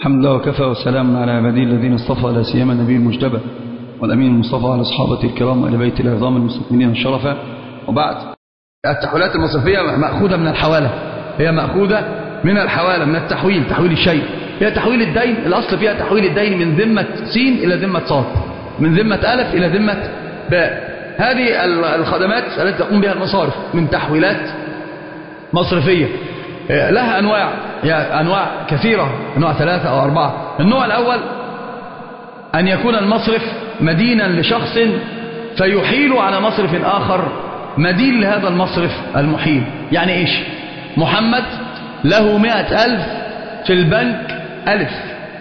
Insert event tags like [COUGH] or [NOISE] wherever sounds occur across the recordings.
الحمد لله وكفى وسلام على عباده الذين اصطفى لا سيما النبي المجتبى والأمين المصطفى على أصحابه الكرام وإلى بيت العظام المستكملين الشرفة. وبعد التحويلات المصرفية مأخوذة من الحوالة. هي مأخوذة من الحوالة من التحويل تحويل الشيء. هي تحويل الدين الأصل فيها تحويل الدين من ذمة سين إلى ذمة صاد. من ذمة ألف إلى ذمة باء. هذه الخدمات التي تقوم بها المصارف من تحويلات مصرفية. لها أنواع. يعني أنواع كثيرة أنواع ثلاثة أو أربعة. النوع الأول أن يكون المصرف مدينا لشخص فيحيل على مصرف آخر مدين لهذا المصرف المحيل. يعني إيش؟ محمد له مئة ألف في البنك ألف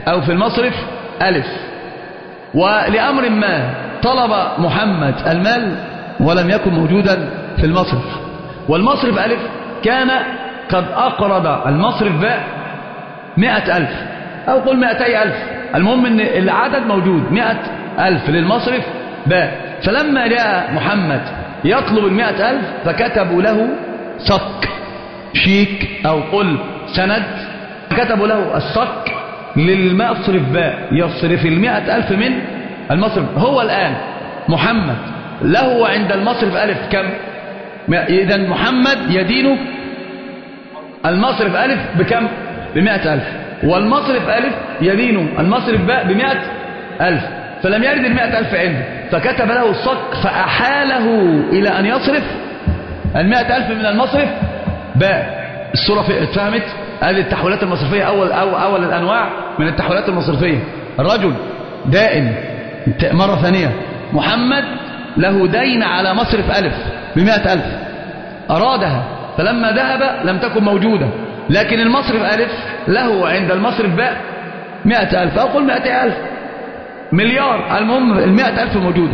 أو في المصرف ألف. ولأمر ما طلب محمد المال ولم يكن موجودا في المصرف. والمصرف ألف كان قد أقرض المصرف باء مئة ألف أو قل مئتي ألف. المهم أن العدد موجود مئة ألف للمصرف باء فلما جاء محمد يطلب المئة ألف فكتبوا له صك شيك أو قل سند. كتبوا له الصك للمصرف باء يصرف المئة ألف من المصرف. هو الآن محمد له عند المصرف ألف كم؟ إذا محمد يدينه المصرف ألف بكم؟ بمئة ألف. والمصرف ألف يدينه المصرف باء بمئة ألف. فلم يرد المئة ألف عنده. فكتب له الصك فأحاله إلى أن يصرف. المئة ألف من المصرف باء. الصورة اتفهمت؟ هذه التحويلات المصرفية أول, أول, أول الأنواع من التحويلات المصرفية. الرجل دائن مرة ثانية. محمد له دين على مصرف ألف بمئة ألف. أرادها فلما ذهب لم تكن موجودة. لكن المصرف ألف له عند المصرف باء مئة ألف أو قل مئتي ألف. مليار المهم المئة ألف موجودة.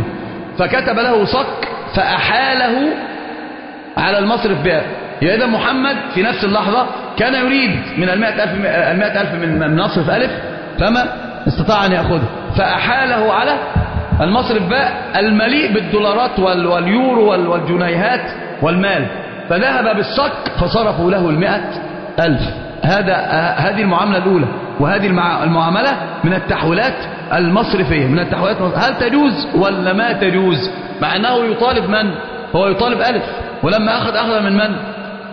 فكتب له صك فأحاله على المصرف باء. إذا محمد في نفس اللحظة كان يريد من المئة ألف, المئة ألف من مصرف ألف فما استطاع أن يأخذه. فأحاله على المصرف باء المليء بالدولارات واليورو والجنيهات والمال. فذهب بالصك فصرفوا له المئة ألف. هذا هذه المعاملة الأولى وهذه المعاملة من التحويلات المصرفية. من التحويلات هل تجوز ولا ما تجوز؟ مع أنه يطالب من؟ هو يطالب ألف. ولما أخذ أخذ من من؟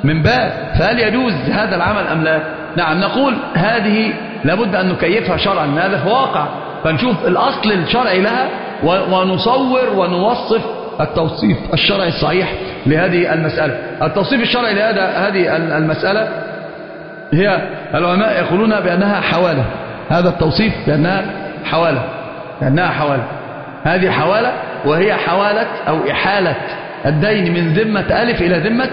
من باء. فهل يجوز هذا العمل أم لا؟ نعم نقول هذه لابد أن نكيفها شرعا. هذا واقع. فنشوف الأصل الشرعي لها ونصور ونوصف التوصيف الشرعي الصحيح لهذه المسألة. التوصيف الشرعي لهذا هذه المسألة هي العلماء يقولون بأنها حوالة. هذا التوصيف بأنها حوالة. بأنها حوالة. هذه حوالة وهي حوالة أو إحالة الدين من ذمة ألف إلى ذمة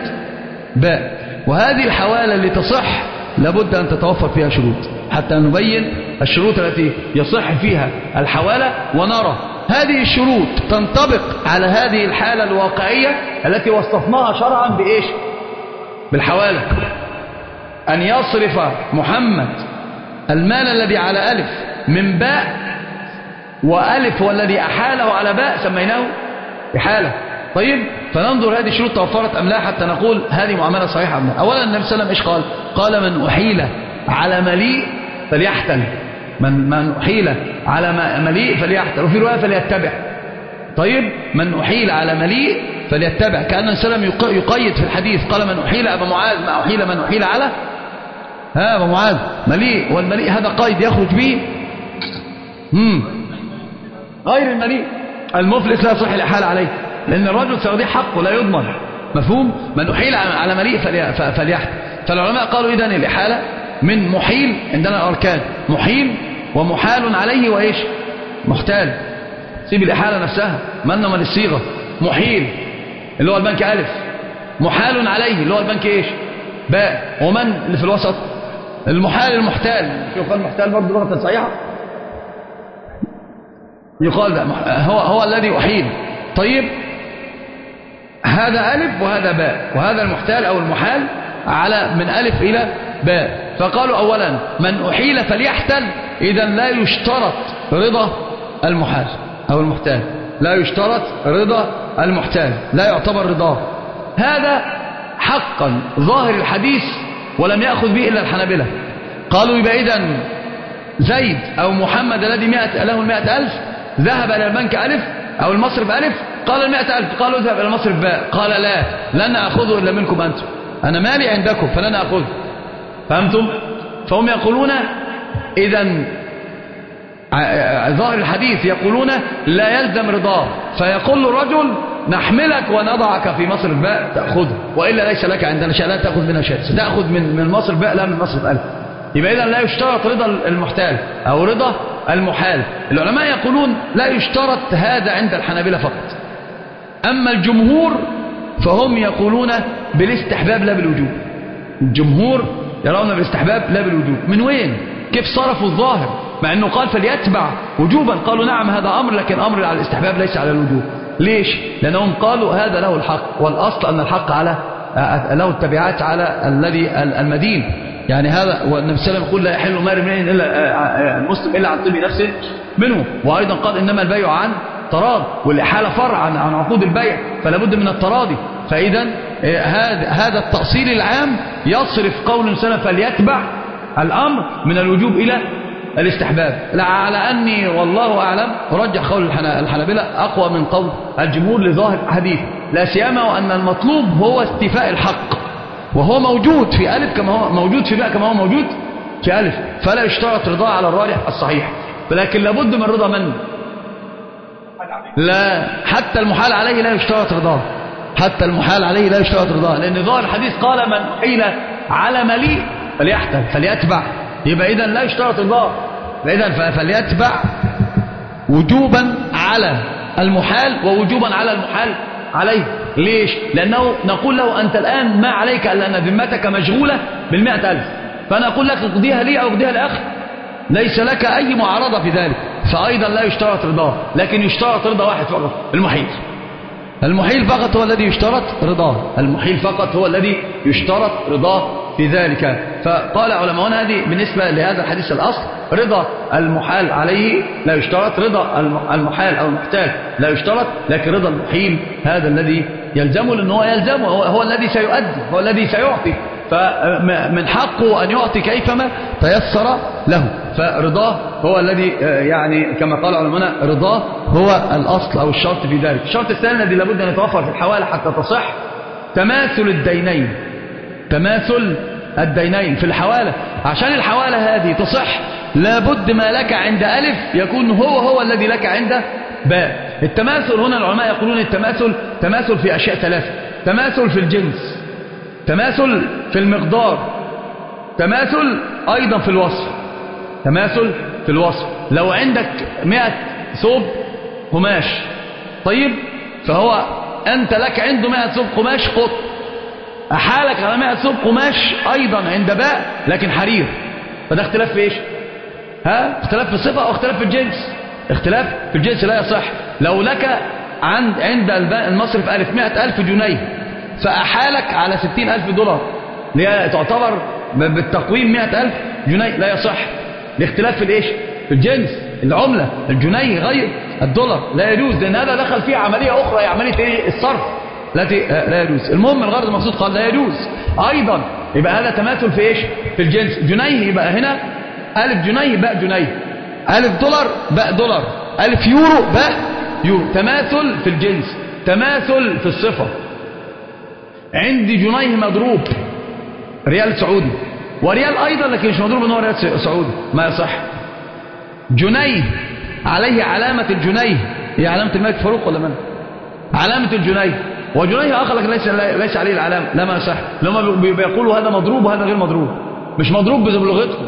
باء. وهذه الحوالة اللي تصح لابد أن تتوفر فيها شروط. حتى نبين الشروط التي يصح فيها الحوالة ونرى هذه الشروط تنطبق على هذه الحالة الواقعية التي وصفناها شرعا بإيش؟ بالحوالة. أن يصرف محمد المال الذي على ألف من باء وألف والذي أحاله على باء سميناه إحالة طيب فننظر هذه الشروط توفرت أم لا حتى نقول هذه معاملة صحيحة أم لا. أولا النبي صلى الله عليه وسلم إيش قال؟ قال من أحيل على مليء فليحتل. من من أحيل على مليء فليحتل وفي رواية فليتبع. طيب من أحيل على مليء فليتبع. كأن السلام يقيد في الحديث قال من أحيل أبا معاذ ما أحيل من أحيل على؟ ها أبا معاذ. مليء والمليء هذا قيد يخرج به. مم. غير المليء. المفلس لا يصح الإحالة عليه لأن الرجل سيضيع حقه لا يضمن. مفهوم؟ من أحيل على مليء فليحتل فالعلماء قالوا إذن الإحالة من محيل عندنا أركان محيل ومحال عليه وإيش؟ محتال سيب الإحالة نفسها. من من الصيغة؟ محيل. اللي هو البنك ألف. محال عليه. اللي هو البنك إيش؟ باء. ومن؟ اللي في الوسط. المحال المحتال. شوف المحتال برضه لغة صحيحة. يقال ده هو هو الذي أحيل. طيب هذا ألف وهذا باء. وهذا المحتال أو المحال على من ألف إلى باء. فقالوا أولا من أحيل فليحتل. إذا لا يشترط رضا المحال أو المحتال. لا يشترط رضا المحتال. لا يعتبر رضاه. هذا حقا. ظاهر الحديث ولم يأخذ به إلا الحنابلة. قالوا يبقى إذن زيد أو محمد الذي مئة له المئة ألف. ذهب إلى البنك ألف أو المصرف ألف. قال المئة ألف. قالوا اذهب إلى المصرف باء. قال لا لن أخذه إلا منكم أنتم. أنا مالي عندكم؟ فلن أخذه فهمتم؟ فهم يقولون إذا ظاهر الحديث يقولون لا يلزم رضاه. فيقول الرجل نحملك ونضعك في مصر باء تأخذه. وإلا ليس لك عندنا شيء لا تأخذ منها شيء. ستأخذ من من مصر باء لا من مصر ألف يبقى إذا لا يشترط رضا المحتال أو رضا المحال. العلماء يقولون لا يشترط هذا عند الحنابلة فقط. أما الجمهور فهم يقولون بالاستحباب لا بالوجوب. الجمهور يرون بالاستحباب لا بالوجوب. من وين؟ كيف صرفوا الظاهر؟ مع أنه قال فليتبع وجوبا. قالوا نعم هذا أمر لكن أمر على الاستحباب ليس على الوجوب. ليش؟ لأنهم قالوا هذا له الحق والأصل أن الحق على له التبعات على الذي المدين. يعني هذا والنبي صلى الله عليه وسلم يقول لا يحل مال امرئ إلا المسلم إلا عن طيب نفسه منه. وأيضا قال إنما البيع عن تراض والاحاله فرع عن عقود البيع فلا بد من التراضي. فإذا هذا هذا التأصيل العام يصرف قول سلف فليتبع الأمر من الوجوب إلى الاستحباب. على أني والله أعلم أرجح قول الحنابلة أقوى من قول الجمهور لظاهر الحديث. لا سيما وأن المطلوب هو استيفاء الحق وهو موجود في ألف كما هو موجود في باء كما هو موجود في ألف. فلا يشترط رضاه على الراجح الصحيح. ولكن لابد من رضا من لا حتى المحال عليه لا يشترط رضاه. حتى المحال عليه لا يشترط رضاه. لأن ظاهر الحديث قال من حيل على مليء فليحتل فليتبع. يبقى إذا لا يشترط الله فإذا فليتبع وجوبا على المحال ووجوبا على المحال عليه. ليش؟ لأنه نقول له أنت الآن ما عليك ألا أن ذمتك مشغولة بالمئة ألف. فأنا أقول لك اقضيها لي أو اقضيها لأخي. ليس لك أي معارضة في ذلك. فأيضا لا يشترط رضاه. لكن يشترط رضا واحد فقط المحيط. المحيل فقط هو الذي يشترط رضاه. المحيل فقط هو الذي يشترط رضاه في ذلك. فقال علماءنا هذه بالنسبة لهذا الحديث الأصل رضا المحال عليه لا يشترط رضا المحال أو المحتاج لا يشترط لكن رضا المحيل هذا الذي يلزمه لأنه هو يلزمه هو, هو الذي سيؤدي هو الذي سيعطي. فمن حقه أن يعطي كيفما تيسر له. فرضاه هو الذي يعني كما قال علماء رضاه هو الأصل أو الشرط في ذلك. الشرط الثاني الذي لابد أن يتوفر في الحوالة حتى تصح تماثل الدينين. تماثل الدينين في الحوالة عشان الحوالة هذه تصح لابد ما لك عند ألف يكون هو هو الذي لك عند باء التماثل هنا العلماء يقولون التماثل تماثل في أشياء ثلاثة. تماثل في الجنس. تماثل في المقدار تماثل أيضا في الوصف تماثل في الوصف. لو عندك مئة ثوب قماش طيب فهو أنت لك عنده مئة ثوب قماش قط. أحالك على مئة ثوب قماش أيضا عند باء لكن حرير. فده اختلاف في إيش؟ ها؟ اختلاف في الصفة أو اختلاف في الجنس؟ اختلاف في الجنس لا يصح. لو لك عند عند المصرف ألف مئة ألف جنيه فأحالك على ستين ألف دولار. اللي تعتبر بالتقويم مئة ألف جنيه. لا يصح. الاختلاف في الإيش؟ في الجنس. العملة. الجنيه غير الدولار. لا يجوز. لأن هذا دخل فيه عملية أخرى. هي عملية إيه؟ الصرف. التي لا يجوز. المهم الغرض المقصود قال لا يجوز. أيضا يبقى هذا تماثل في إيش؟ في الجنس. جنيه يبقى هنا ألف جنيه باء جنيه. ألف دولار باء دولار. ألف يورو باء يورو. تماثل في الجنس. تماثل في الصفة. عندي جنيه مضروب. ريال سعودي. وريال أيضا لكن مش مضروب إن هو ريال سعودي. ما يصح. جنيه. عليه علامة الجنيه. هي علامة الملك فاروق ولا من علامة الجنيه. وجنيه آخر لكن ليس, ليس عليه العلامة. لا ما يصح. لما بيقولوا هذا مضروب وهذا غير مضروب. مش مضروب بلغتكم.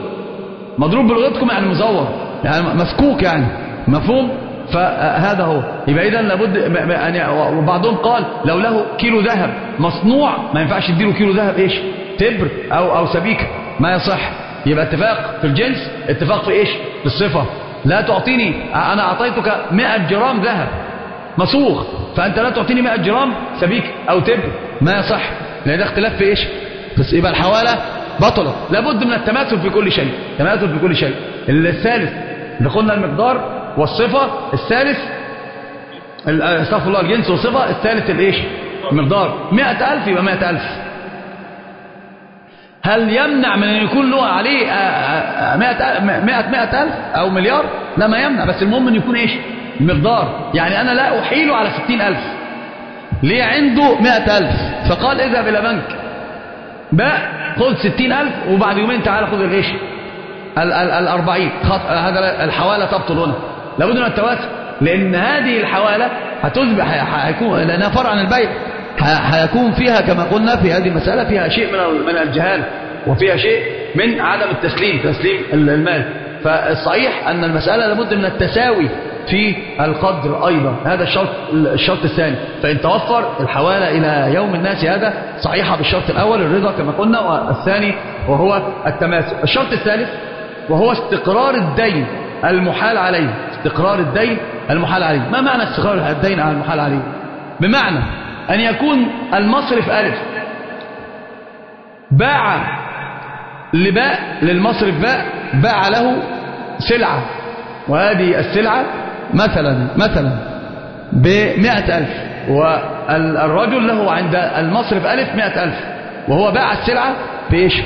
مضروب بلغتكم يعني مزور. يعني مسكوك يعني. مفهوم؟ فهذا هو. يبقى اذا لابد يعني وبعضهم قال لو له كيلو ذهب مصنوع ما ينفعش تديله كيلو ذهب إيش؟ تبر أو أو سبيكه ما يصح. يبقى اتفاق في الجنس اتفاق في إيش؟ في الصفة. لا تعطيني أنا أعطيتك 100 جرام ذهب مصوغ فأنت لا تعطيني 100 جرام سبيك أو تبر. ما يصح. لأن ده اختلاف في إيش؟ بس يبقى الحوالة بطلت لابد من التماثل في كل شيء. تماثل في كل شيء. الثالث دخلنا المقدار والصفة الثالث استغفر الله الجنس والصفة الثالث الإيش؟ المقدار. مئة ألف يبقى مئة ألف. هل يمنع من أن يكون له عليه مئة, مئة, مئة ألف أو مليار؟ لا ما يمنع. بس المهم أن يكون إيش؟ المقدار يعني أنا لا أحيله على ستين ألف. ليه عنده مئة ألف؟ فقال اذهب إلى بنك. باء خذ ستين ألف وبعد يومين تعالى خذ الإيش؟ الأربعين. هذا الحوالة تبطل هنا. لابد من التواسع لأن هذه الحوالة هتصبح هيكون لأنها فرع عن البيع. هيكون فيها كما قلنا في هذه المسألة فيها شيء من من الجهال وفيها شيء من عدم التسليم تسليم المال. فالصحيح أن المسألة لابد من التساوي في القدر أيضا. هذا الشرط الشرط الثاني. فإن توفر الحوالة إلى يوم الناس هذا صحيحة بالشرط الأول الرضا كما قلنا والثاني وهو التماثل الشرط الثالث وهو استقرار الدين المحال عليه. استقرار الدين المحال عليه ما معنى استقرار الدين على المحال عليه بمعنى أن يكون المصرف ألف. باع لباء للمصرف باء باع له سلعة. وهذه السلعة مثلا مثلا بمئة ألف. والرجل له عند المصرف ألف مئة ألف. وهو باع السلعة بإيش؟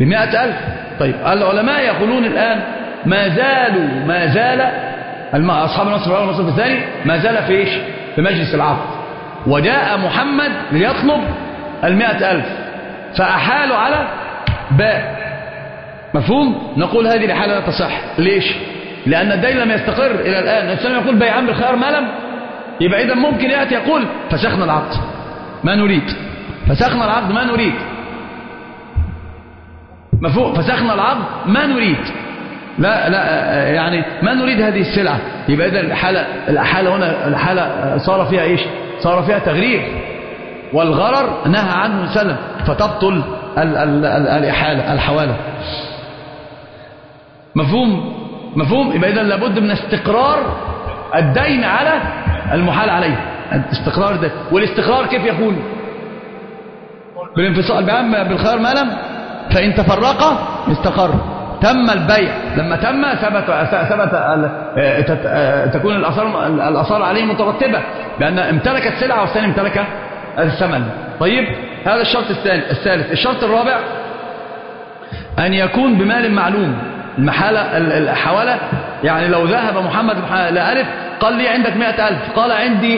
بمئة ألف. طيب العلماء يقولون الآن ما زالوا ما زال أصحاب المصرف الأول والمصرف الثاني ما زال في إيش؟ في مجلس العقد. وجاء محمد ليطلب المئة ألف. فأحالوا على باء مفهوم؟ نقول هذه الحالة لا تصح. ليش؟ لأن الدين لم يستقر إلى الآن. الإنسان يقول بيعان بالخيار ما لم يبقى إذا ممكن يأتي يقول فسخنا العقد. ما نريد. فسخنا العقد ما نريد. مفهوم؟ فسخنا العقد ما نريد. لا لا يعني ما نريد هذه السلعة. يبقى إذا الحالة الحالة هنا الحالة صار فيها إيش؟ صار فيها تغرير. والغرر نهى عنه سلم فتبطل ال ال ال الإحالة الحوالة مفهوم؟ مفهوم؟ يبقى إذا لابد من استقرار الدين على المحال عليه. استقرار ده. والاستقرار كيف يكون؟ بالانفصال. بعام بالخيار ما لم فإن تفرق استقر. تم البيع. لما تم ثبت ثبت تكون الأثار الأثار عليه مترتبة بأن امتلك السلعة والثاني امتلك الثمن. طيب هذا الشرط الثالث الشرط الرابع أن يكون بمال معلوم. المحالة الحوالة يعني لو ذهب محمد لألف قال لي عندك مئة ألف. قال عندي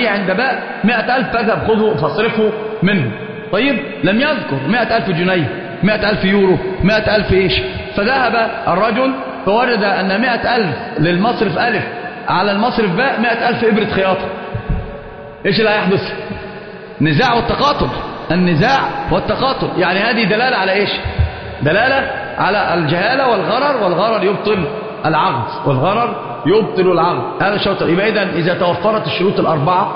لي عند باء مئة ألف فاذهب خذه فاصرفه منه. طيب لم يذكر مئة ألف جنيه. مئة ألف يورو مئة ألف إيش. فذهب الرجل فوجد أن مئة ألف للمصرف ألف. على المصرف باء مئة ألف إبرة خياطة. إيش اللي هيحدث؟ نزاع والتقاطل النزاع والتقاطل يعني هذه دلالة على إيش؟ دلالة على الجهالة والغرر والغرر يبطل العقد. والغرر يبطل العقد. هذا الشرط يبقى إذن إذا توفرت الشروط الأربعة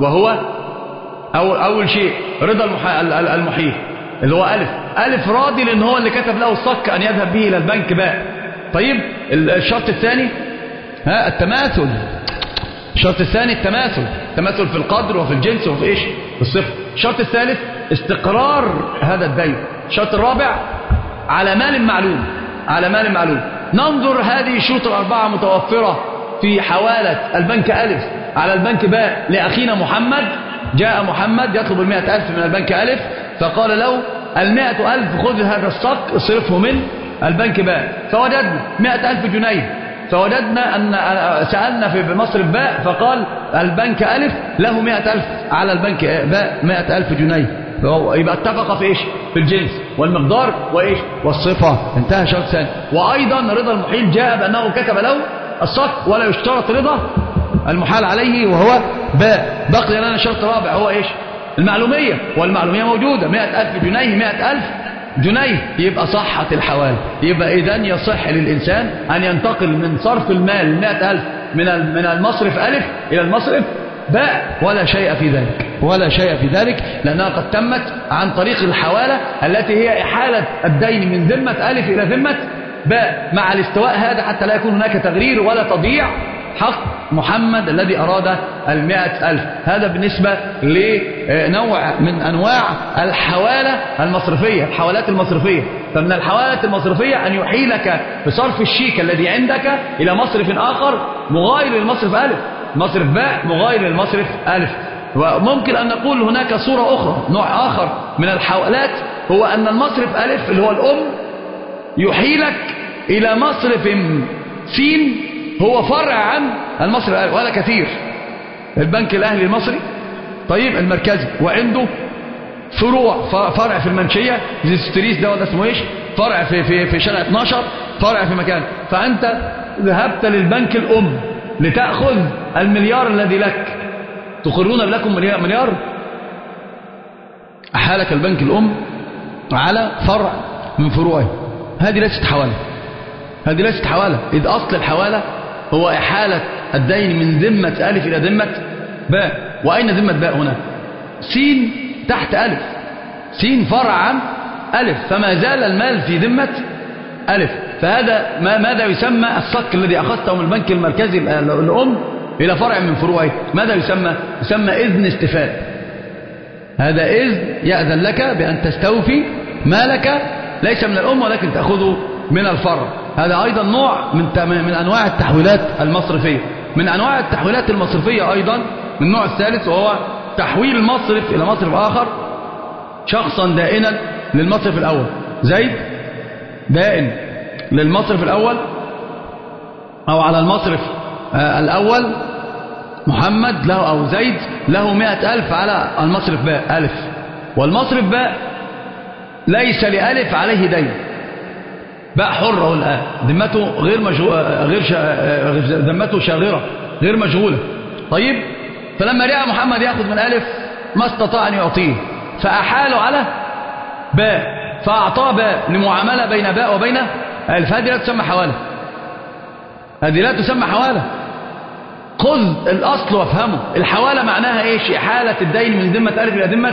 وهو أول, أول شيء رضا المحيط. اللي هو ألف. ألف راضي لأن هو اللي كتب له الصك أن يذهب به إلى البنك باء. طيب الشرط الثاني؟ ها التماثل. الشرط الثاني التماثل. التماثل في القدر وفي الجنس وفي إيش؟ الصفر. الشرط الثالث استقرار هذا الدين. الشرط الرابع على مال معلوم. على مال معلوم. ننظر هذه الشروط الأربعة متوفرة في حوالة البنك ألف. على البنك باء. لأخينا محمد. جاء محمد يطلب المئة ألف من البنك ألف. فقال له المئة ألف خذ هذا الصك اصرفه من البنك باء. فوجدنا مئة ألف جنيه. فوجدنا أن سألنا في مصرف باء فقال البنك ألف له مئة ألف. على البنك باء مئة ألف جنيه. يبقى اتفق في إيش؟ في الجنس. والمقدار وإيش؟ والصفة. انتهى شرط ثاني وأيضا رضا المحيل جاء بأنه كتب له الصك ولا يشترط رضا المحال عليه وهو باء. بقي لنا شرط رابع هو إيش؟ المعلومية والمعلومية موجودة. مئة ألف جنيه مئة ألف جنيه. يبقى صحة الحوالي يبقى إذا يصح للإنسان أن ينتقل من صرف المال مئة ألف من من المصرف ألف إلى المصرف باء. ولا شيء في ذلك. ولا شيء في ذلك لأنها قد تمت عن طريق الحوالة التي هي إحالة الدين من ذمة ألف إلى ذمة باء. مع الاستواء هذا حتى لا يكون هناك تغرير ولا تضييع. حق محمد الذي أراد المئة ألف. هذا بالنسبة لنوع من أنواع الحوالة المصرفية الحوالات المصرفية. فمن الحوالات المصرفية أن يحيلك بصرف الشيك الذي عندك إلى مصرف آخر مغاير للمصرف ألف. مصرف باء مغاير للمصرف ألف. وممكن أن نقول هناك صورة أخرى نوع آخر من الحوالات هو أن المصرف ألف اللي هو الأم يحيلك إلى مصرف سين هو فرع عن المصرف ألف ولا كثير. البنك الأهلي المصري طيب المركزي. وعنده فروع فرع في المنشية زي ستريس ده ولا اسمه إيش؟ فرع في في في شارع 12 فرع في مكان. فأنت ذهبت للبنك الأم لتأخذ المليار الذي لك. تقرون لكم مليار؟ أحالك البنك الأم على فرع من فروعه. هذه ليست حوالة. هذه ليست حوالة. إذ أصل الحوالة هو إحالة الدين من ذمة ألف إلى ذمة باء. وأين ذمة باء هنا؟ سين تحت ألف. سين فرع عن ألف. فما زال المال في ذمة ألف. فهذا ما ماذا يسمى الصك الذي أخذته من البنك المركزي الأم إلى فرع من فروعه؟ ماذا يسمى؟ يسمى إذن استفاد. هذا إذن يأذن لك بأن تستوفي مالك. ليس من الأم ولكن تأخذه من الفرع. هذا أيضا نوع من من أنواع التحويلات المصرفية. من أنواع التحويلات المصرفية أيضا من النوع الثالث وهو تحويل المصرف إلى مصرف آخر شخصا دائنا للمصرف الأول. زيد دائن للمصرف الأول أو على المصرف آه، الأول. محمد له أو زيد له مئة ألف على المصرف باء ألف. والمصرف باء ليس لألف عليه دين. باء حر الآن ذمته غير مشغولة غير ذمته شاغرة غير مشغولة طيب؟ فلما رأى محمد يأخذ من ألف ما استطاع أن يعطيه. فأحاله على باء فأعطاه باء لمعاملة بين باء وبين ألف. هذه لا تسمى حوالة. هذه لا تسمى حوالة. خذ الأصل وافهمه. الحوالة معناها إيش؟ إحالة الدين من ذمة ألف إلى ذمة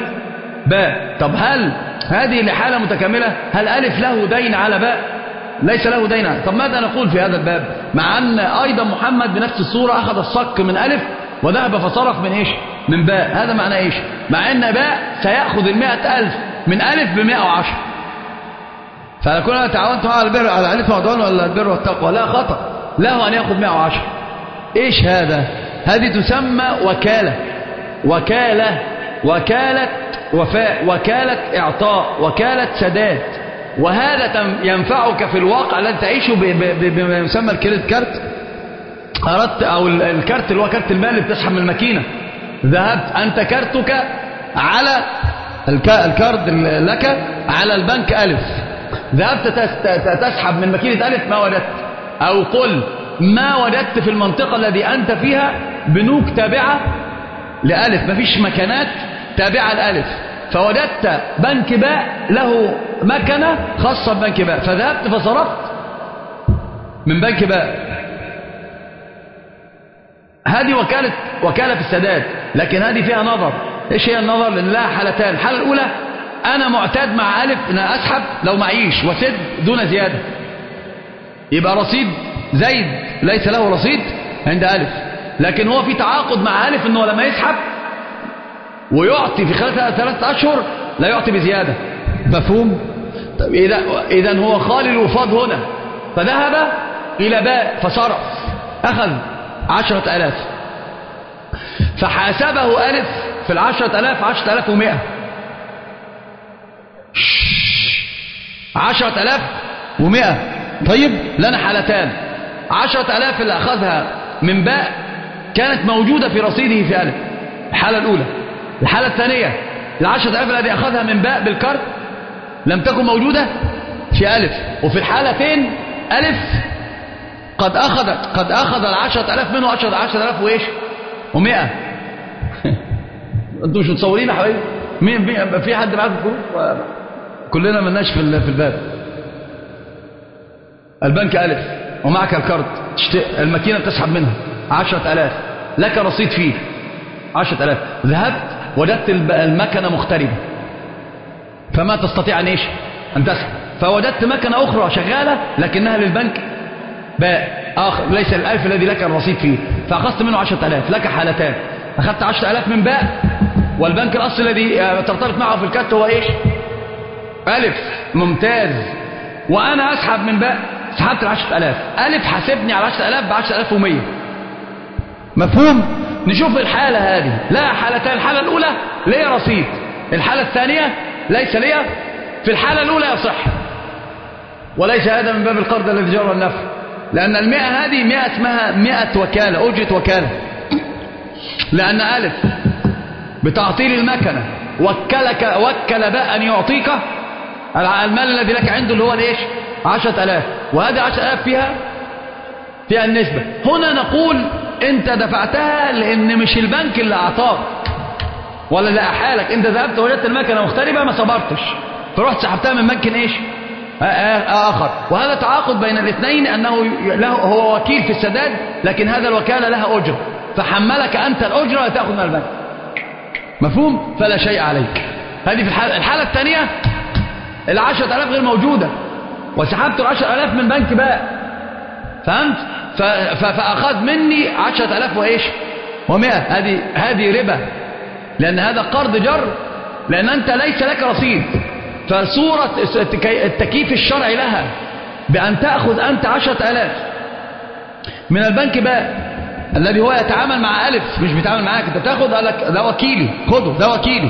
باء طب هل هذه لحالة متكاملة؟ هل ألف له دين على باء ليس له دين طب ماذا نقول في هذا الباب؟ مع أن أيضا محمد بنفس الصورة أخذ الصك من ألف وذهب فصرف من إيش؟ من باء. هذا معنى إيش؟ مع أن باء سيأخذ المائة ألف من ألف بمائة وعشر. فأكون أنا تعاونت على البر على الألف وعدوان ولا البر والتقوى. لا خطأ. له أن يأخذ مائة وعشر. إيش هذا؟ هذه تسمى وكالة. وكالة. وكالة وفاء. وكالة إعطاء. وكالة سداد. وهذا ينفعك في الواقع الذي تعيشه بما يسمى الكريدت كارت. أردت أو الكارت اللي هو كارت المال اللي بتسحب من الماكينة. ذهبت أنت كارتك على الكارد لك على البنك ألف. ذهبت تسحب من ماكينة ألف ما وجدت. أو قل ما وجدت في المنطقة الذي أنت فيها بنوك تابعة لألف. مفيش مكانات تابعة لألف. فوجدت بنك باء له مكنة خاصة ببنك باء. فذهبت فصرفت من بنك باء. هذه وكالة وكالة في السداد لكن هذه فيها نظر. إيش هي النظر؟ لأن لها حالتان. الحالة الأولى أنا معتاد مع ألف إن أسحب لو معيش وسد دون زيادة. يبقى رصيد زيد ليس له رصيد عند ألف. لكن هو في تعاقد مع ألف انه لما يسحب ويعطي في خلال ثلاثة أشهر لا يعطي بزيادة. مفهوم؟ طيب إذا, إذا هو خالي الوفاض هنا. فذهب إلى باء فصرف. أخذ عشرة ألاف. فحاسبه ألف في العشرة ألاف عشرة ألاف ومئة. عشرة ألاف ومئة. طيب لنا حالتان. عشرة ألاف اللي أخذها من باء كانت موجودة في رصيده في ألف. الحالة الأولى. الحالة الثانية العشرة ألاف الذي أخذها من باء بالكارت لم تكن موجودة؟ في ألف. وفي الحالتين ألف. قد أخذ قد أخذ العشرة ألاف منه عشرة عشرة ألاف وإيش؟ ومئة. [LAUGHS] أنتم مش متصورين يا حبايبي؟ مين في حد فلوس كلنا ملناش في في الباب. البنك ألف. ومعك الكارت الماكينة تسحب منها. عشرة ألاف لك رصيد فيه. عشرة ألاف ذهبت. وجدت المكنة مختربة فما تستطيع أن إيش؟ أن تسحب فوجدت مكنة أخرى شغالة لكنها للبنك. باء آخر ليس الألف الذي لك الرصيد فيه. فأخذت منه عشرة ألاف لك حالتان. أخذت عشرة ألاف من باء. والبنك الأصل الذي آه، ترتبط معه في الكت هو إيش؟ ألف. ممتاز. وأنا أسحب من باء. سحبت العشرة ألاف. ألف حاسبني على عشرة ألاف بعشرة ألاف ومية. مفهوم؟ نشوف الحالة هذه. لا حالتان الحالة الأولى ليا رصيد. الحالة الثانية ليس ليا. في الحالة الأولى يصح. وليس هذا من باب القرض الذي جرى النفع. لأن المئة هذه مئة اسمها مئة وكالة أجرة وكالة. لأن ألف بتعطيل المكنة وكلك وكل باء أن يعطيك. المال الذي لك عنده اللي هو الايش عشرة ألاف. وهذه عشرة ألاف فيها فيها النسبة. هنا نقول انت دفعتها لأن مش البنك اللي اعطاك ولا اللي احالك انت ذهبت وجدت المكنة مختلفة ما صبرتش. فرحت سحبتها من بنك إيش؟ آخر. وهذا تعاقد بين الاثنين أنه له هو وكيل في السداد لكن هذا الوكالة لها أجرة. فحملك أنت الأجرة وتأخذ من البنك. مفهوم؟ فلا شيء عليك. هذه في الحالة, الحالة الثانية العشرة ألاف غير موجودة. وسحبت العشرة ألاف من بنك بقى. فهمت؟ فأخذ مني عشرة ألاف وإيش؟ ومئة. هذه هذه ربا. لأن هذا قرض جر. لأن أنت ليس لك رصيد. فصورة التكييف الشرعي لها بأن تأخذ أنت عشرة ألاف. من البنك بقى الذي هو يتعامل مع ألف. مش بيتعامل معاك. أنت بتاخد قال لك ده وكيلي. خده ده وكيلي.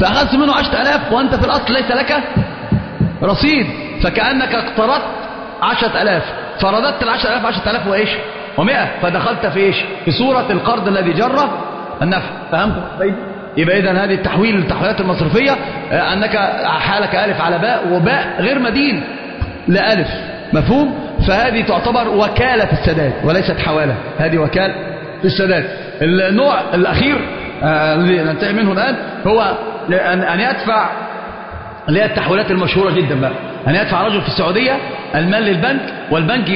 فأخذت منه عشرة ألاف وأنت في الأصل ليس لك رصيد. فكأنك اقترضت عشرة ألاف. فرددت العشرة ألاف عشرة ألاف وإيش؟ ومئة. فدخلت في إيش؟ في صورة القرض الذي جرى النفع. فهمت؟ يبقى إذا هذه التحويل التحويلات المصرفية أنك حالك ألف على باء وباء غير مدين لألف مفهوم؟ فهذه تعتبر وكالة في السداد وليست حوالة. هذه وكالة في السداد. النوع الأخير الذي ننتهي منه الآن هو أن يدفع اللي هي التحويلات المشهورة جدا بقى. أن يدفع رجل في السعودية المال للبنك والبنك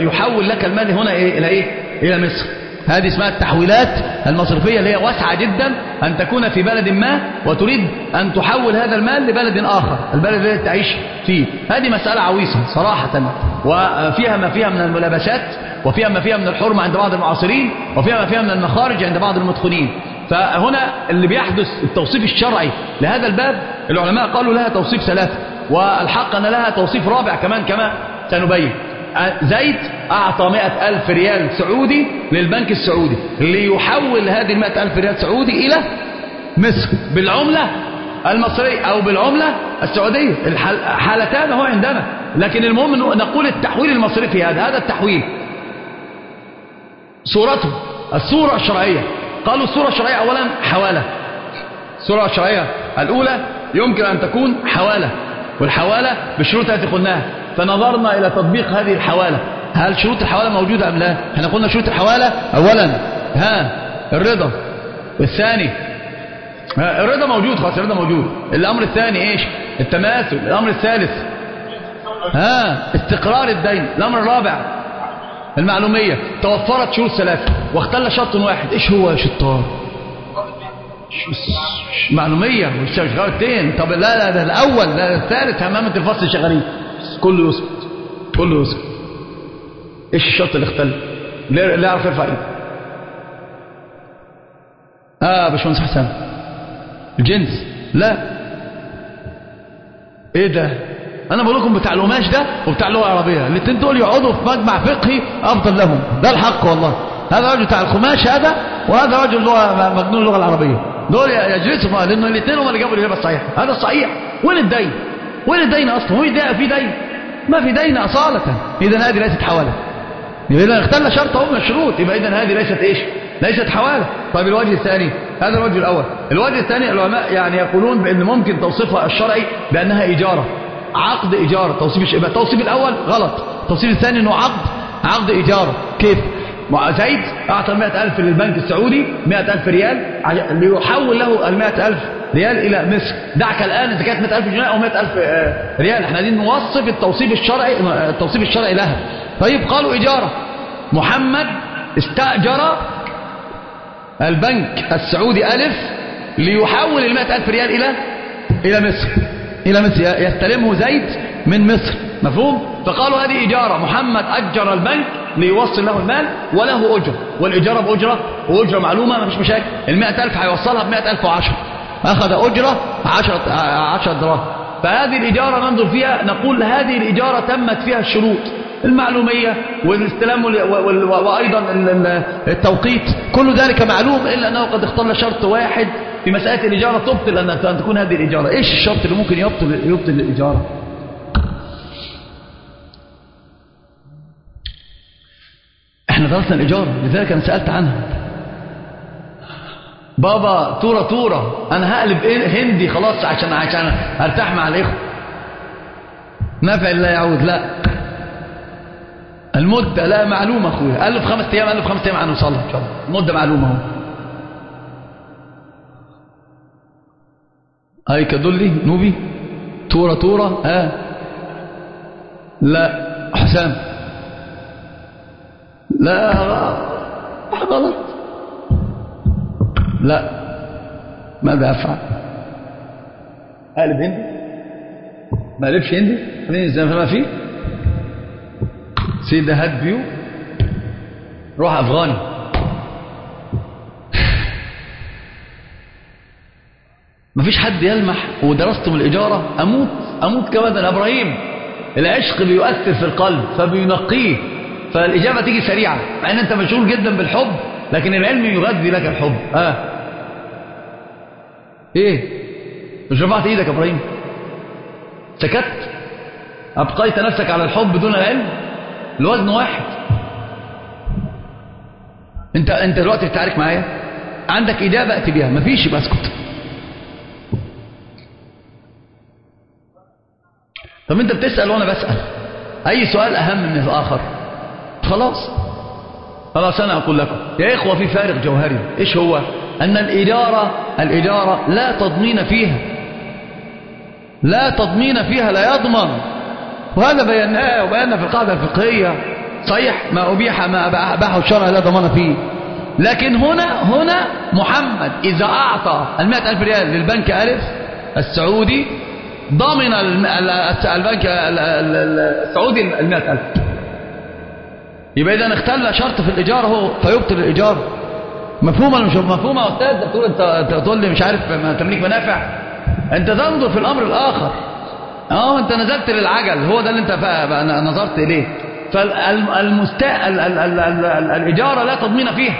يحول لك المال هنا إيه؟ إلى إيه؟ إلى مصر. هذه اسمها التحويلات المصرفية اللي هي واسعة جدا أن تكون في بلد ما وتريد أن تحول هذا المال لبلد آخر البلد الذي تعيش فيه. هذه مسألة عويصة صراحة وفيها ما فيها من الملابسات وفيها ما فيها من الحرمة عند بعض المعاصرين وفيها ما فيها من المخارج عند بعض المدخنين. فهنا اللي بيحدث التوصيف الشرعي لهذا الباب العلماء قالوا لها توصيف ثلاثة. والحق أن لها توصيف رابع كمان كما سنبين. زيد أعطى مئة ألف ريال سعودي للبنك السعودي ليحول هذه المئة ألف ريال سعودي إلى مصر بالعملة المصرية أو بالعملة السعودية. الحالتان هو عندنا لكن المهم نقول التحويل المصرفي هذا هذا التحويل. صورته الصورة الشرعية. قالوا الصورة الشرعية أولا حوالة. الصورة الشرعية الأولى يمكن أن تكون حوالة. والحوالة بالشروط التي قلناها. فنظرنا إلى تطبيق هذه الحوالة. هل شروط الحوالة موجودة أم لا؟ إحنا قلنا شروط الحوالة أولا ها الرضا. والثاني الرضا موجود خلاص الرضا موجود. الأمر الثاني إيش؟ التماثل. الأمر الثالث ها استقرار الدين. الأمر الرابع المعلومية. توفرت شروط ثلاثة واختل شرط واحد. إيش هو يا شطار؟ معلومية. والشغالتين طب لا لا ده الأول ده الثالث همامة الفصل شغالين كله يسكت كله يسكت إيش الشرط اللي اختل؟ لا يعرف يرفع ايده آه باشمهندس حسن. الجنس. لا. إيه ده؟ أنا بقول لكم بتاع القماش ده وبتاع اللغة العربية. الاثنين دول يقعدوا في مجمع فقهي أفضل لهم. ده الحق والله. هذا رجل بتاع القماش هذا وهذا رجل لغة مجنون اللغة العربية. دول يجلسوا لأنه الاثنين هم اللي جابوا الإجابة الصحيحة. هذا الصحيح وين الدين؟ وين الدين أصلا؟ هو في دين. ما في دين أصالة. اذا هذه ليست حوالة. يبقى اذا اختل شرط من الشروط. يبقى اذا هذه ليست إيش؟ ليست حوالة. طيب الوجه الثاني. هذا الوجه الأول. الوجه الثاني العلماء يعني يقولون بأن ممكن توصيفها الشرعي بأنها إجارة. عقد إجارة. توصيف التوصيف الأول غلط. التوصيف الثاني إنه عقد. عقد إجارة. كيف؟ زيد أعطى 100000 للبنك السعودي 100000 ريال ليحول له ال 100000 ريال إلى مصر دعك الآن إذا كانت 100000 جنيه أو 100000 ريال. إحنا عايزين نوصف التوصيف الشرعي التوصيف الشرعي لها. طيب قالوا إجارة محمد استأجر البنك السعودي ألف ليحول ال 100000 ريال إلى إلى مصر إلى مصر. يستلمه زيد من مصر. مفهوم؟ فقالوا هذه إجارة. محمد أجر البنك ليوصل له المال وله أجر والإجارة بأجرة؟ وأجرة معلومة ما فيش مشاكل المائة ألف هيوصلها بمائة ألف وعشرة. أخذ أجرة عشرة, عشرة دراهم. فهذه الإجارة ننظر فيها نقول هذه الإجارة تمت فيها الشروط. المعلومية والاستلام وأيضا التوقيت. كل ذلك معلوم إلا أنه قد اختل شرط واحد في مسألة الإجارة تبطل أن تكون هذه الإجارة. إيش الشرط اللي ممكن يبطل, يبطل الإجارة؟ إحنا درسنا الإجارة لذلك أنا سألت عنها. بابا تورة تورة. أنا هقلب هندي خلاص عشان عشان أرتاح مع الإخوة. نفع لا يعود لا. المدة لا معلومة أخويا في خمس أيام قال له في خمس أيام شاء الله المدة معلومة اهو هاي كدولي نوبي؟ تورة تورة ها لا حسام. لا غلط. لا. ماذا أفعل؟ قالب هندي؟ ما قلبش هندي؟ خليني زي ما فيه. سيدة هاد بيو روح أفغاني. مفيش حد يلمح ودرستم الإجارة. أموت أموت كمان إبراهيم العشق بيؤثر في القلب فبينقيه. فالإجابة تيجي سريعة مع أن أنت مشغول جدا بالحب لكن العلم يغذي لك الحب. آه. إيه؟ مش رفعت إيدك يا إبراهيم؟ سكت؟ أبقيت نفسك على الحب دون العلم؟ الوزن واحد. أنت أنت دلوقتي بتعارك معايا؟ عندك إجابة اتي بيها مفيش يبقى اسكت طب انت بتسأل وأنا بسأل. أي سؤال أهم من الآخر؟ خلاص. خلاص أنا أقول لكم. يا إخوة في فارق جوهري. إيش هو؟ أن الاجاره الاجاره لا تضمين فيها. لا تضمين فيها لا يضمن. وهذا بيناه وبينا في القاعدة الفقهية. صحيح ما أبيح ما أباحه الشرع لا ضمان فيه. لكن هنا هنا محمد إذا أعطى المائة ألف ريال للبنك ألف السعودي ضمن البنك السعودي المائة ألف. يبقى إذا اختل شرط في الإيجار هو فيبطل الإيجار. مفهومة ولا مش مفهومة؟ يا أستاذ؟ تقول أنت تقول لي مش عارف تمليك منافع. أنت تنظر في الأمر الآخر. آه أنت نزلت للعجل. هو ده اللي أنت نظرت إليه. فالمستا الاجاره لا تضمين فيها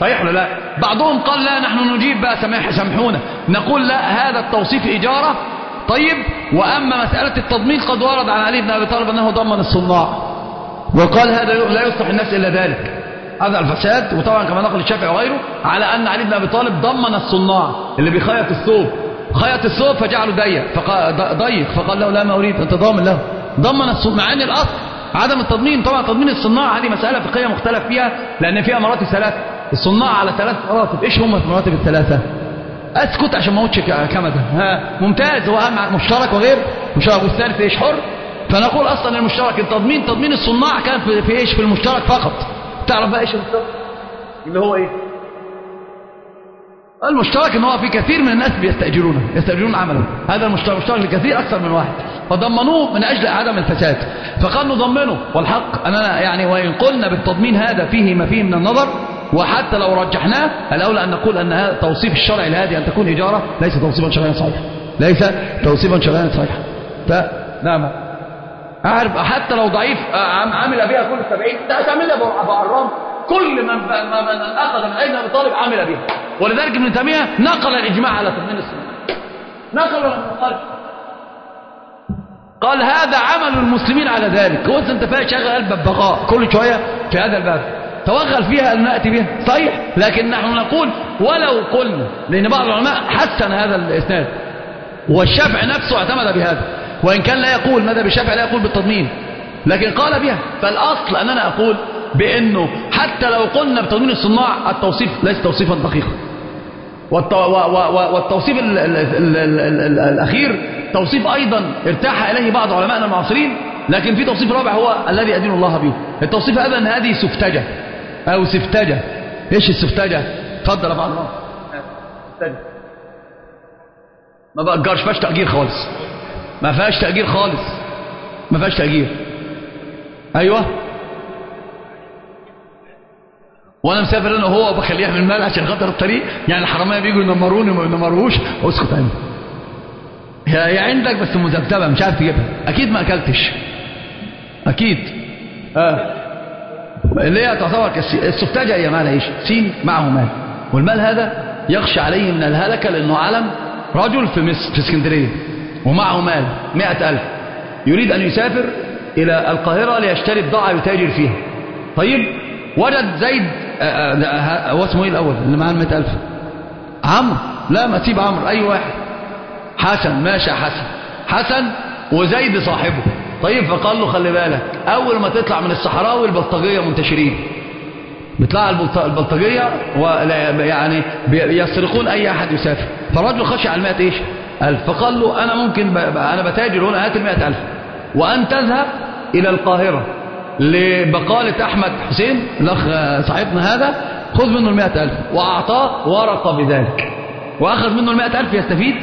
صحيح ولا لا؟ بعضهم قال لا نحن نجيب بقى سامحونا. نقول لا هذا التوصيف اجاره طيب وأما مسألة التضمين قد ورد عن علي بن أبي طالب أنه ضمن الصناع. وقال هذا لا يصلح الناس إلا ذلك. هذا الفساد وطبعا كما نقل الشافعي وغيره على أن علي بن أبي طالب ضمن الصناع اللي بيخيط الثوب. خيط الثوب فجعله ضيق فقال ضيق فقال له لا ما أريد انت ضامن له. ضمن الصناع مع أن الأصل عدم التضمين طبعا تضمين الصناع هذه مسألة فقهية مختلف فيها لأن فيها مراتب ثلاث الصناع على ثلاث مراتب. إيش هم المراتب الثلاثة؟ اسكت عشان ما اقولش كمدا ممتاز. هو اهم مشترك وغير. مشترك والثالث إيش؟ حر. فنقول أصلا المشترك التضمين تضمين الصناع كان في إيش؟ في المشترك فقط. تعرف بقى إيش المشترك اللي هو إيه؟ المشترك إن هو في كثير من الناس بيستأجرونه يستأجرون عمله هذا المشترك مشترك لكثير أكثر من واحد. فضمنوه من أجل عدم الفساد. فقال نضمنه. والحق أننا يعني وإن قلنا بالتضمين هذا فيه ما فيه من النظر وحتى لو رجحناه الأولى أن نقول أن هذا توصيف الشرع لهذه أن تكون إجارة ليس توصيفا شرعيا صحيحا. ليس توصيفا شرعيا صحيحا. فنعم أعرف حتى لو ضعيف عامل بها كل السبعين ده تعمل لي أبو عرام كل من, من أخذ من أين أبي طالب عمل بها. ولذلك ابن تيمية نقل الإجماع على تضمين السنة. نقل قال هذا عمل المسلمين على ذلك. قلت أنت فاهم شغل قلب ببغاء. كل شوية في هذا الباب. توغل فيها أن نأتي بها صحيح. لكن نحن نقول ولو قلنا لأن بعض العلماء حسن هذا الإسناد. والشافع نفسه اعتمد بهذا. وإن كان لا يقول ماذا بالشافع لا يقول بالتضمين. لكن قال بها. فالأصل أننا أقول بأنه حتى لو قلنا بتضمين الصناع التوصيف ليس توصيفا دقيقا. والتوصيف ال ال ال ال ال الأخير توصيف أيضا ارتاح إليه بعض علمائنا المعاصرين لكن في توصيف رابع هو الذي أدين الله به. التوصيف أن هذه سفتجة. أو سفتجة. إيش السفتجة؟ تفضل يا بعض. ما بأجرش فيهاش تأجير خالص. ما فيهاش تأجير خالص. ما فيهاش تأجير أيوه. وأنا مسافر أنا وهو بخليه يعمل مال عشان خاطر الطريق. يعني الحرامية بيجوا ينمروني وما ينمروش. اسكت انت هي عندك بس مذبذبة مش عارف تجيبها. أكيد ما أكلتش. أكيد. آه. اللي هي تعتبر السفتاجه هي مالها إيش؟ سين معه مال. والمال هذا يخشى عليه من الهلكة لأنه علم رجل في مصر في اسكندرية. ومعه مال مئة ألف. يريد أن يسافر إلى القاهرة ليشتري بضاعة يتاجر فيها. طيب؟ وجد زيد آه، آه، هو اسمه إيه الأول؟ اللي معاه المئة ألف. عمرو. لا ما تسيب عمرو أي واحد. حسن ماشي حسن. حسن وزيد صاحبه. طيب فقال له خلي بالك أول ما تطلع من الصحراء والبلطجية منتشرين. بيطلع البلطجية يعني يسرقون أي أحد يسافر. فالرجل خشي على المئة إيش؟ ألف. فقال له أنا ممكن أنا بتاجر هنا هات المئة ألف. وأن تذهب إلى القاهرة. لبقالة أحمد حسين الأخ صاحبنا هذا خذ منه المئة ألف وأعطاه ورقة بذلك. وأخذ منه المئة ألف يستفيد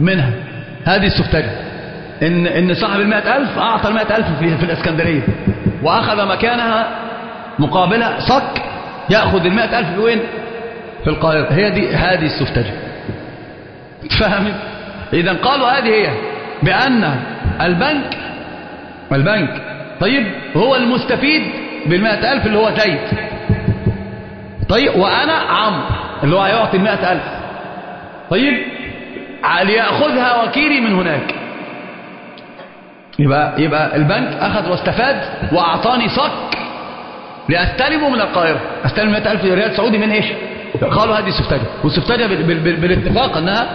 منها. هذه السفتجة إن, إن صاحب المئة ألف أعطى المئة ألف في, في الإسكندرية. وأخذ مكانها مقابلها صك يأخذ المئة ألف وين في القاهرة. هي دي هذه السفتجة فهمت إذا قالوا هذه هي بأن البنك البنك طيب هو المستفيد بالمئة ألف اللي هو زيد. طيب وأنا عمرو اللي هو هيعطي المئة ألف. طيب ليأخذها وكيلي من هناك. يبقى, يبقى البنك أخذ واستفاد وأعطاني صك لأستلمه من القاهرة. أستلم 100000 ريال سعودي من إيش؟ قالوا هذه سفتجة والسفتجة بالاتفاق أنها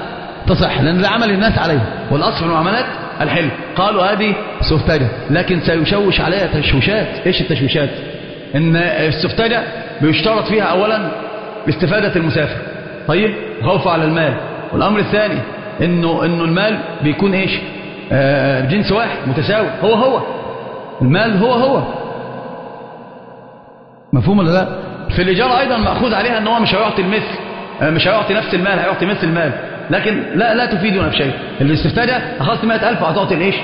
تصح لأن ده عمل الناس عليه والأصل في المعاملات الحل قالوا هذه سفتجة لكن سيشوش عليها تشويشات إيش التشويشات؟ إن السفتجة بيشترط فيها أولا استفادة المسافر. طيب؟ خوف على المال. والأمر الثاني إنه, إنه المال بيكون إيش؟ آه جنس واحد متساوي. هو هو. المال هو هو. مفهوم ولا لا؟ في الإجارة أيضا مأخوذ عليها أنه مش هيعطي المثل آه، مش هيعطي نفس المال هيعطي مثل المال. لكن لا لا تفيدنا بشيء. الاستفتاء ده أخذت 100000 وهتعطي الإيش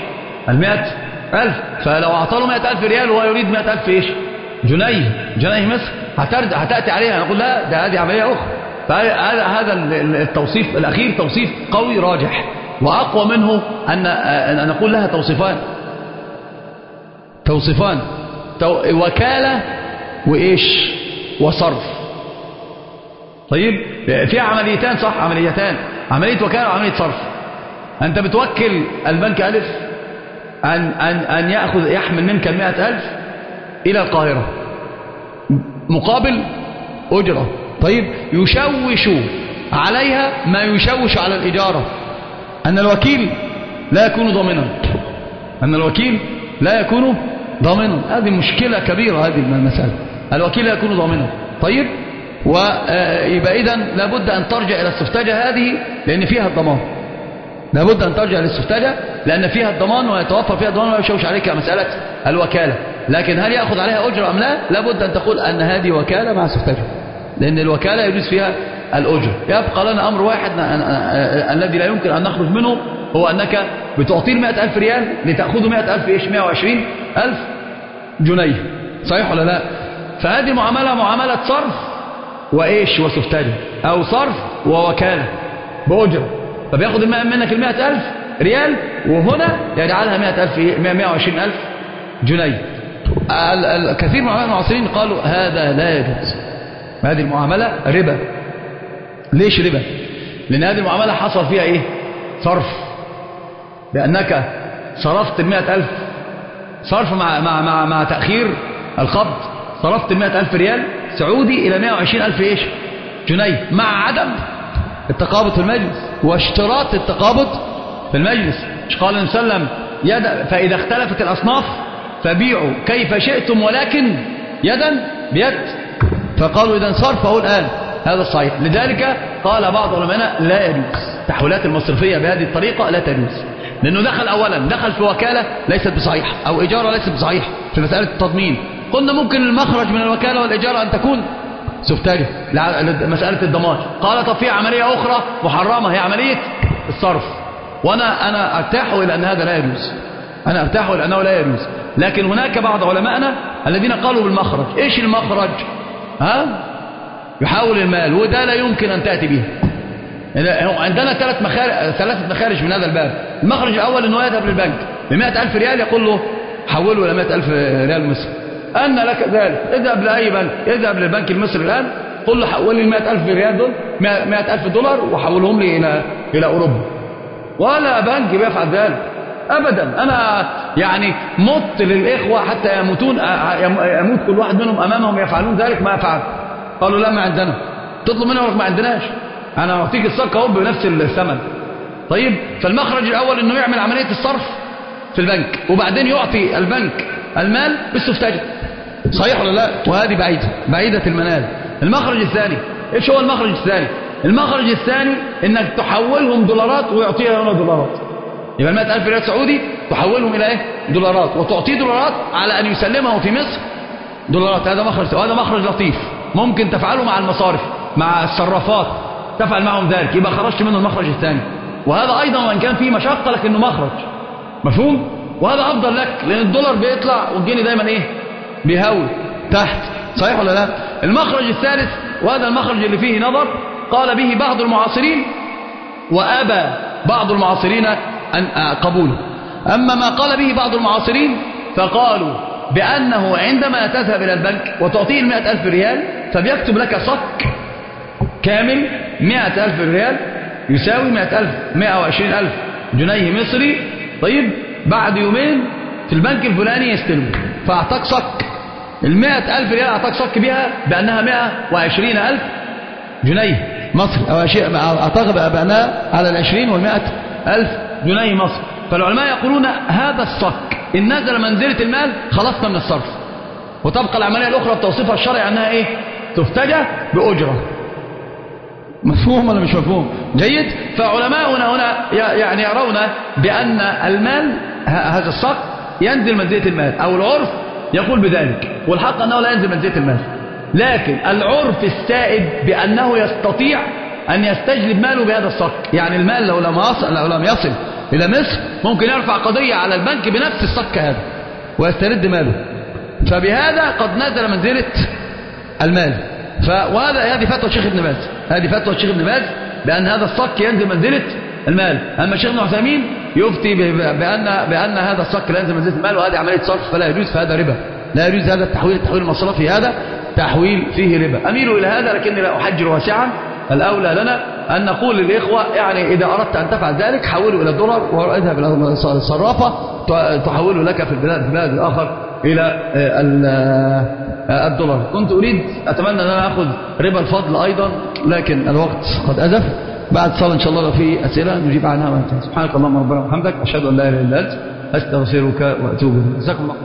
المئة ألف. فلو أعطى له 100000 ريال وهو يريد 100000 إيش؟ جنيه. جنيه مصر. هترجع هتأتي عليها. نقول لا ده هذه عملية أخرى. فهذا هذا التوصيف الأخير توصيف قوي راجح. وأقوى منه أن نقول لها توصيفان. توصيفان. وكالة وإيش؟ وصرف. طيب؟ في عمليتان صح؟ عمليتان عملية وكالة وعملية صرف. أنت بتوكل البنك ألف أن, أن, أن يأخذ يحمل منك المئة ألف إلى القاهرة. مقابل أجرة. طيب يشوش عليها ما يشوش على الإجارة. أن الوكيل لا يكون ضامنا. أن الوكيل لا يكون ضامنا. هذه مشكلة كبيرة هذه المسألة. الوكيل لا يكون ضامنا. طيب ويبقى إذا لابد أن ترجع إلى السفتجة هذه لأن فيها الضمان. لابد أن ترجع للسفتجة لأن فيها الضمان ويتوفر فيها الضمان ولا يشوش عليك مسألة الوكالة. لكن هل يأخذ عليها أجر أم لا؟ لابد أن تقول أن هذه وكالة مع سفتجة لأن الوكالة يجوز فيها الأجر. يبقى لنا أمر واحد الذي لا يمكن أن نخرج منه هو أنك بتعطيه مئة ألف ريال لتأخذه مئة ألف إيش مئة وعشرين ألف جنيه. صحيح ولا لا؟ فهذه معاملة معاملة صرف وإيش وسفتاجة أو صرف ووكالة. بأجرة. فبياخد منك المئة ألف ريال وهنا يجعلها مئة ألف مئة وعشرين ألف جنيه. الكثير من المعاصرين قالوا هذا لا يجوز. هذه المعاملة ربا. ليش ربا؟ لأن هذه المعاملة حصل فيها إيه؟ صرف. لأنك صرفت المئة ألف صرف مع, مع, مع, مع تأخير القبض. صرفت المئة ألف ريال سعودي إلى 120 ألف إيش؟ جنيه. مع عدم التقابض في المجلس واشتراط التقابض في المجلس. مش قال النبي صلى الله عليه وسلم؟ يد فإذا اختلفت الأصناف فبيعوا. كيف شئتم ولكن يدا بيد. فقالوا إذا صرف فهو الآن. هذا الصحيح لذلك قال بعض علماء لا يجوز. التحويلات المصرفية بهذه الطريقة لا تجوز. لأنه دخل أولا دخل في وكالة ليست بصحيحة أو إجارة ليست بصحيحة في مسألة التضمين. قلنا ممكن المخرج من الوكالة والإجارة أن تكون سفتاجة مسألة الضمان. قال طب في عملية أخرى محرمة هي عملية الصرف. وأنا أنا أرتاح إلى أن هذا لا يجوز. أنا أرتاح إلى أنه لا يجوز. لكن هناك بعض علمائنا الذين قالوا بالمخرج إيش المخرج؟ ها؟ يحاول المال وده لا يمكن أن تأتي به. عندنا ثلاث مخارج ثلاثة مخارج من هذا الباب. المخرج الأول أنه يذهب للبنك ب ألف ريال يقول له حوله إلى 100 ألف ريال مصر أن لك ذلك. اذهب لأي بنك. اذهب للبنك المصري الآن. قل له حول لي ال 100000 ريال دول 100000 دولار وحولهم لي إلى إلى أوروبا. ولا بنك بيفعل ذلك. ابدا. أنا يعني مت للإخوة حتى يموتون يموت كل واحد منهم أمامهم يفعلون ذلك ما يفعل. قالوا لا ما عندنا. تطلب منهم ما عندناش؟ أنا أعطيك الصك أهو بنفس الثمن. طيب فالمخرج الأول إنه يعمل عملية الصرف في البنك وبعدين يعطي البنك المال بالسفتاجه صحيح ولا لا؟ وهذه بعيدة بعيدة المنال. المخرج الثاني إيش هو المخرج الثاني؟ المخرج الثاني إنك تحولهم دولارات ويعطيها هنا دولارات. يبقى ال 100000 ريال سعودي تحولهم إلى إيه؟ دولارات. وتعطيه دولارات على أن يسلمه في مصر دولارات. هذا مخرج وهذا مخرج لطيف. ممكن تفعله مع المصارف مع الصرافات. تفعل معهم ذلك. يبقى خرجت منه المخرج الثاني. وهذا أيضا وإن كان فيه مشقة لكنه مخرج. مفهوم؟ وهذا أفضل لك لأن الدولار بيطلع والجنيه دايما إيه؟ بيهوي تحت صحيح ولا لا؟ المخرج الثالث وهذا المخرج اللي فيه نظر قال به بعض المعاصرين وأبى بعض المعاصرين أن قبوله. أما ما قال به بعض المعاصرين فقالوا بأنه عندما تذهب إلى البنك وتعطيه المئة ألف ريال فبيكتب لك صك كامل مئة ألف ريال يساوي مئة ألف مئة وعشرين ألف جنيه مصري طيب بعد يومين في البنك الفلاني يستلم فأعطاك صك. المئة ألف ريال أعطاك صك بها بأنها مئة وعشرين ألف جنيه مصر أو أعطاك بأنها على العشرين والمئة ألف جنيه مصر. فالعلماء يقولون هذا الصك إن نزل منزلة المال خلصنا من الصرف. وتبقى العملية الأخرى بتوصيفها الشرعي أنها إيه؟ تفتجى بأجرة. مفهوم ولا مش مفهوم؟ جيد. فعلماؤنا هنا يعني يرون بأن المال هذا الصك ينزل منزلة المال أو العرف يقول بذلك والحق أنه لا ينزل منزلة المال. لكن العرف السائد بأنه يستطيع أن يستجلب ماله بهذا الصك. يعني المال لو لم يصل, لو لم يصل إلى مصر ممكن يرفع قضية على البنك بنفس الصك هذا ويسترد ماله. فبهذا قد نزل منزلة المال. ف... وهذا هذه فتوى الشيخ ابن باز. هذه فتوى الشيخ ابن باز بأن هذا الصك ينزل منزلة المال. أما الشيخ ابن عثيمين يفتي بأن بأن هذا الصك لا ينزل منزلة المال وهذه عملية صرف فلا يجوز فهذا ربا. لا يجوز هذا التحويل التحويل المصرفي هذا تحويل فيه ربا. أميل إلى هذا لكني لا أحجر واسعا. الأولى لنا أن نقول للإخوة يعني إذا أردت أن تفعل ذلك حوله إلى الدولار واذهب إلى الصرافة تحوله لك في البلاد في البلاد الآخر إلى الدولار. كنت أريد أتمنى أن أنا أخذ ربا الفضل أيضا لكن الوقت قد أزف. بعد صلاة إن شاء الله لو في أسئلة نجيب عنها سبحانك اللهم ربنا وبحمدك أشهد أن لا إله إلا أنت أستغفرك وأتوب إليك. جزاكم الله